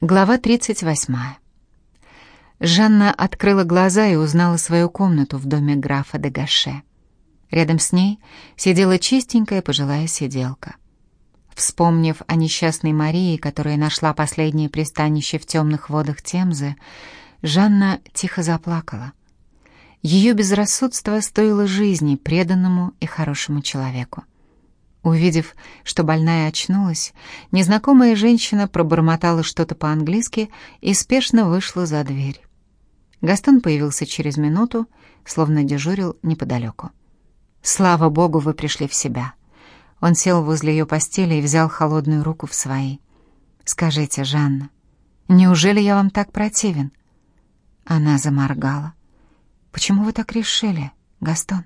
Глава 38. Жанна открыла глаза и узнала свою комнату в доме графа де Гаше. Рядом с ней сидела чистенькая пожилая сиделка. Вспомнив о несчастной Марии, которая нашла последнее пристанище в темных водах Темзы, Жанна тихо заплакала. Ее безрассудство стоило жизни преданному и хорошему человеку. Увидев, что больная очнулась, незнакомая женщина пробормотала что-то по-английски и спешно вышла за дверь. Гастон появился через минуту, словно дежурил неподалеку. «Слава Богу, вы пришли в себя». Он сел возле ее постели и взял холодную руку в свои. «Скажите, Жанна, неужели я вам так противен?» Она заморгала. «Почему вы так решили, Гастон?»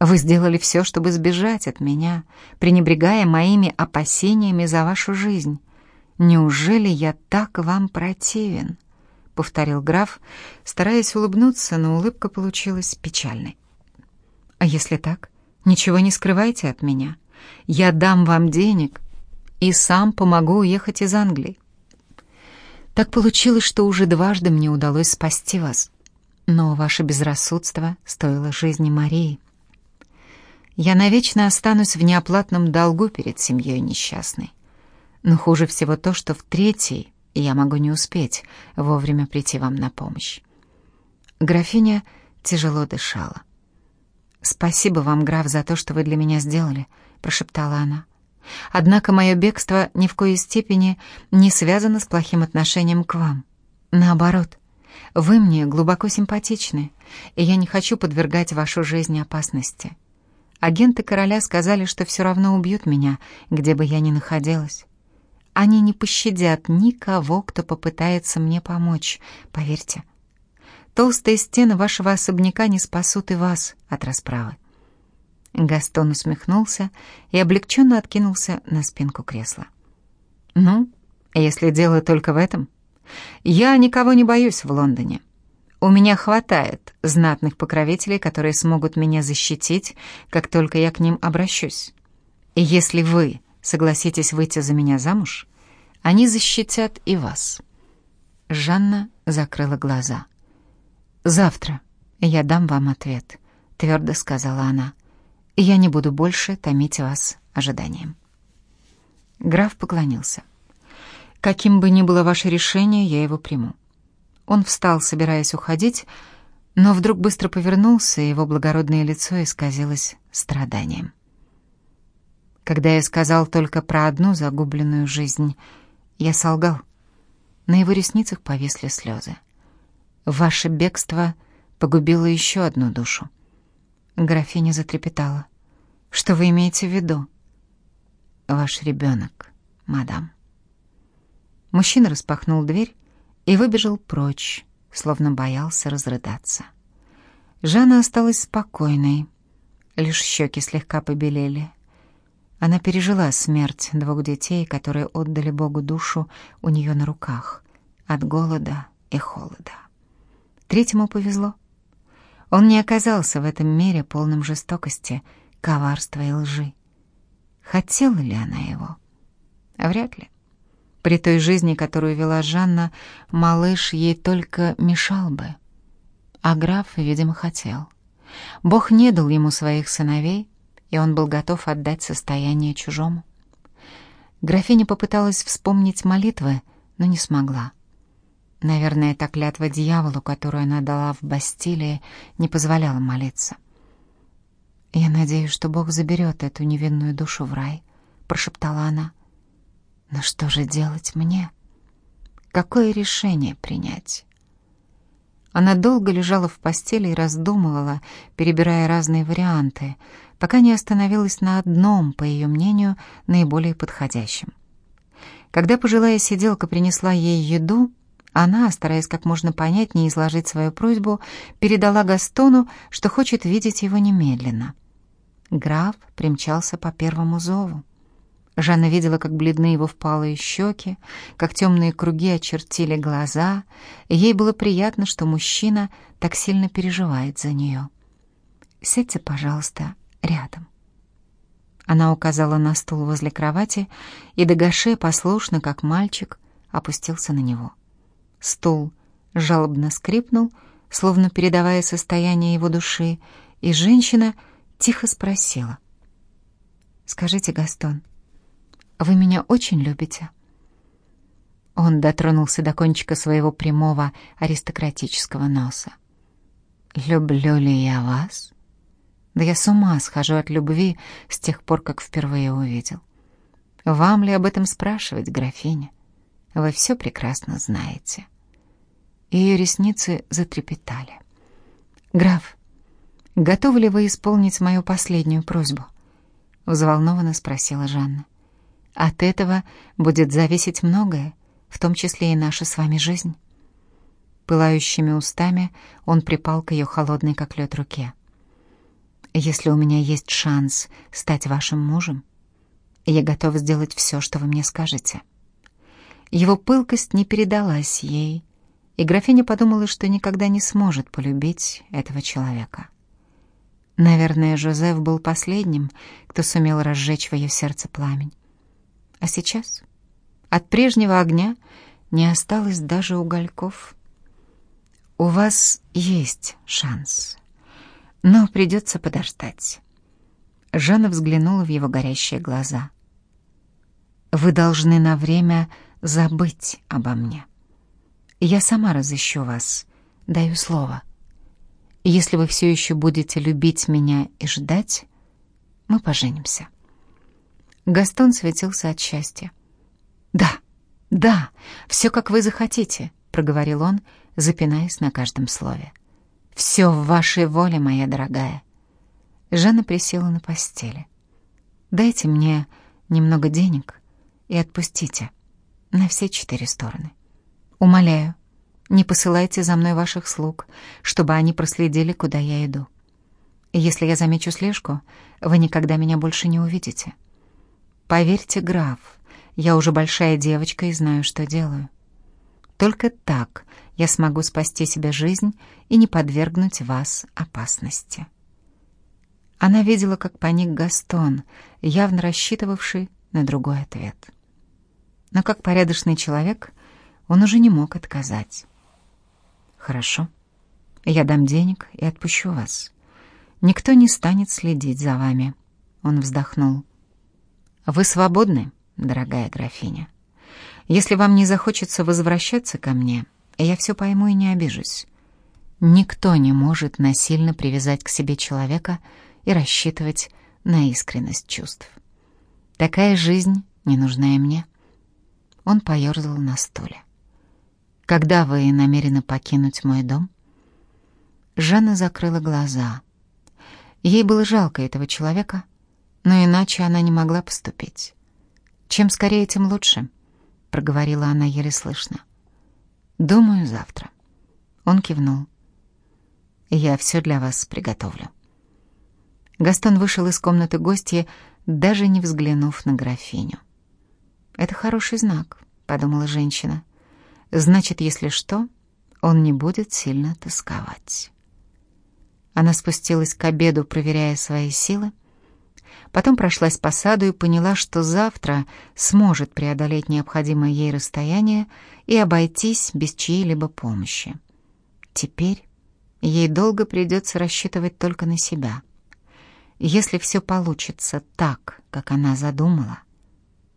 Вы сделали все, чтобы сбежать от меня, пренебрегая моими опасениями за вашу жизнь. Неужели я так вам противен?» — повторил граф, стараясь улыбнуться, но улыбка получилась печальной. «А если так, ничего не скрывайте от меня. Я дам вам денег и сам помогу уехать из Англии. Так получилось, что уже дважды мне удалось спасти вас, но ваше безрассудство стоило жизни Марии». Я навечно останусь в неоплатном долгу перед семьей несчастной. Но хуже всего то, что в третий я могу не успеть вовремя прийти вам на помощь. Графиня тяжело дышала. «Спасибо вам, граф, за то, что вы для меня сделали», — прошептала она. «Однако мое бегство ни в коей степени не связано с плохим отношением к вам. Наоборот, вы мне глубоко симпатичны, и я не хочу подвергать вашу жизнь опасности». Агенты короля сказали, что все равно убьют меня, где бы я ни находилась. Они не пощадят никого, кто попытается мне помочь, поверьте. Толстые стены вашего особняка не спасут и вас от расправы. Гастон усмехнулся и облегченно откинулся на спинку кресла. «Ну, если дело только в этом, я никого не боюсь в Лондоне. У меня хватает знатных покровителей, которые смогут меня защитить, как только я к ним обращусь. И если вы согласитесь выйти за меня замуж, они защитят и вас». Жанна закрыла глаза. «Завтра я дам вам ответ», — твердо сказала она. «И я не буду больше томить вас ожиданием». Граф поклонился. «Каким бы ни было ваше решение, я его приму. Он встал, собираясь уходить, но вдруг быстро повернулся, и его благородное лицо исказилось страданием. Когда я сказал только про одну загубленную жизнь, я солгал. На его ресницах повисли слезы. Ваше бегство погубило еще одну душу. Графиня затрепетала. Что вы имеете в виду? Ваш ребенок, мадам. Мужчина распахнул дверь и выбежал прочь, словно боялся разрыдаться. Жанна осталась спокойной, лишь щеки слегка побелели. Она пережила смерть двух детей, которые отдали Богу душу у нее на руках от голода и холода. Третьему повезло. Он не оказался в этом мире полным жестокости, коварства и лжи. Хотела ли она его? Вряд ли. При той жизни, которую вела Жанна, малыш ей только мешал бы. А граф, видимо, хотел. Бог не дал ему своих сыновей, и он был готов отдать состояние чужому. Графиня попыталась вспомнить молитвы, но не смогла. Наверное, та клятва дьяволу, которую она дала в Бастилии, не позволяла молиться. «Я надеюсь, что Бог заберет эту невинную душу в рай», — прошептала она. Но что же делать мне? Какое решение принять? Она долго лежала в постели и раздумывала, перебирая разные варианты, пока не остановилась на одном, по ее мнению, наиболее подходящем. Когда пожилая сиделка принесла ей еду, она, стараясь как можно понятнее изложить свою просьбу, передала Гастону, что хочет видеть его немедленно. Граф примчался по первому зову. Жанна видела, как бледны его впалые щеки, как темные круги очертили глаза, и ей было приятно, что мужчина так сильно переживает за нее. «Сядьте, пожалуйста, рядом». Она указала на стул возле кровати, и Дагаше послушно, как мальчик, опустился на него. Стул жалобно скрипнул, словно передавая состояние его души, и женщина тихо спросила. «Скажите, Гастон, вы меня очень любите?» Он дотронулся до кончика своего прямого аристократического носа. «Люблю ли я вас?» Да я с ума схожу от любви с тех пор, как впервые увидел. Вам ли об этом спрашивать, графиня? Вы все прекрасно знаете. Ее ресницы затрепетали. «Граф, готовы ли вы исполнить мою последнюю просьбу?» Взволнованно спросила Жанна. «От этого будет зависеть многое, в том числе и наша с вами жизнь». Пылающими устами он припал к ее холодной, как лед, руке. Если у меня есть шанс стать вашим мужем, я готов сделать все, что вы мне скажете». Его пылкость не передалась ей, и графиня подумала, что никогда не сможет полюбить этого человека. Наверное, Жозеф был последним, кто сумел разжечь в ее сердце пламень. А сейчас от прежнего огня не осталось даже угольков. «У вас есть шанс», но придется подождать. Жанна взглянула в его горящие глаза. «Вы должны на время забыть обо мне. Я сама разыщу вас, даю слово. Если вы все еще будете любить меня и ждать, мы поженимся». Гастон светился от счастья. «Да, да, все как вы захотите», — проговорил он, запинаясь на каждом слове. «Все в вашей воле, моя дорогая». Жанна присела на постели. «Дайте мне немного денег и отпустите на все четыре стороны. Умоляю, не посылайте за мной ваших слуг, чтобы они проследили, куда я иду. Если я замечу слежку, вы никогда меня больше не увидите. Поверьте, граф, я уже большая девочка и знаю, что делаю. Только так я смогу спасти себе жизнь и не подвергнуть вас опасности. Она видела, как паник Гастон, явно рассчитывавший на другой ответ. Но как порядочный человек он уже не мог отказать. «Хорошо, я дам денег и отпущу вас. Никто не станет следить за вами», — он вздохнул. «Вы свободны, дорогая графиня. Если вам не захочется возвращаться ко мне, — я все пойму и не обижусь. Никто не может насильно привязать к себе человека и рассчитывать на искренность чувств. Такая жизнь не нужна и мне. Он поерзал на стуле. «Когда вы намерены покинуть мой дом?» Жанна закрыла глаза. Ей было жалко этого человека, но иначе она не могла поступить. «Чем скорее, тем лучше», — проговорила она еле слышно. «Думаю, завтра». Он кивнул. «Я все для вас приготовлю». Гастон вышел из комнаты гостья, даже не взглянув на графиню. «Это хороший знак», — подумала женщина. «Значит, если что, он не будет сильно тосковать». Она спустилась к обеду, проверяя свои силы, Потом прошлась по саду и поняла, что завтра сможет преодолеть необходимое ей расстояние и обойтись без чьей-либо помощи. Теперь ей долго придется рассчитывать только на себя. Если все получится так, как она задумала,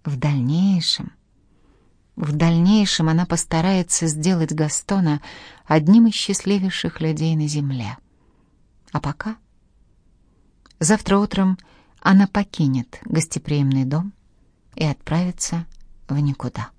в дальнейшем... В дальнейшем она постарается сделать Гастона одним из счастливейших людей на земле. А пока... Завтра утром она покинет гостеприимный дом и отправится в никуда.